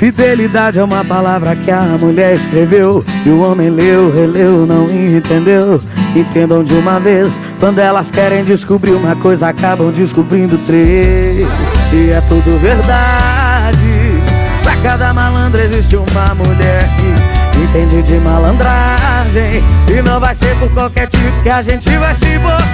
Fidelidade é uma palavra que a mulher escreveu E o homem leu, releu, não entendeu. Entendam de uma vez Quando elas querem descobrir uma coisa Acabam descobrindo três. E é tudo verdade. Pra cada malandro existe uma mulher que entende de malandragem. E não vai ser por qualquer tipo que a gente vai se botar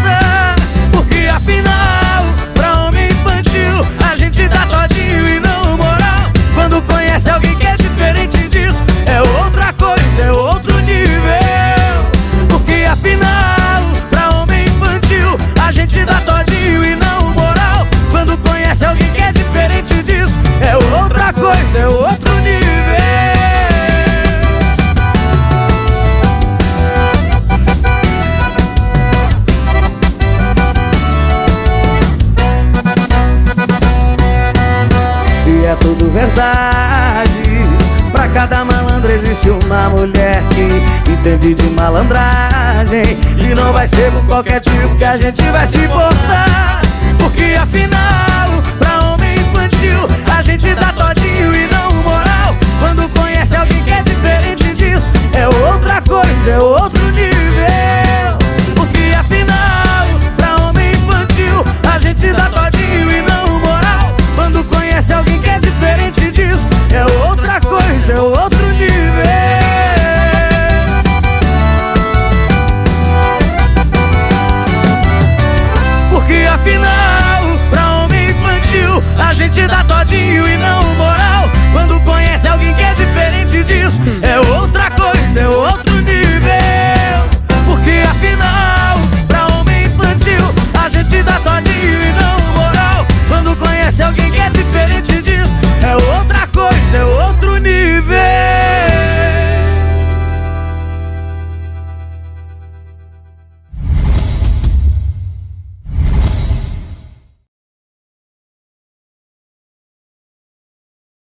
tudo verdade. Pra cada malandro existe uma mulher que entende de malandragem. E não vai ser por qualquer tipo que a gente vai se portar Porque afinal, pra homem infantil A gente dá todinho e não moral. Quando conhece alguém que é diferente disso É outra coisa, é outro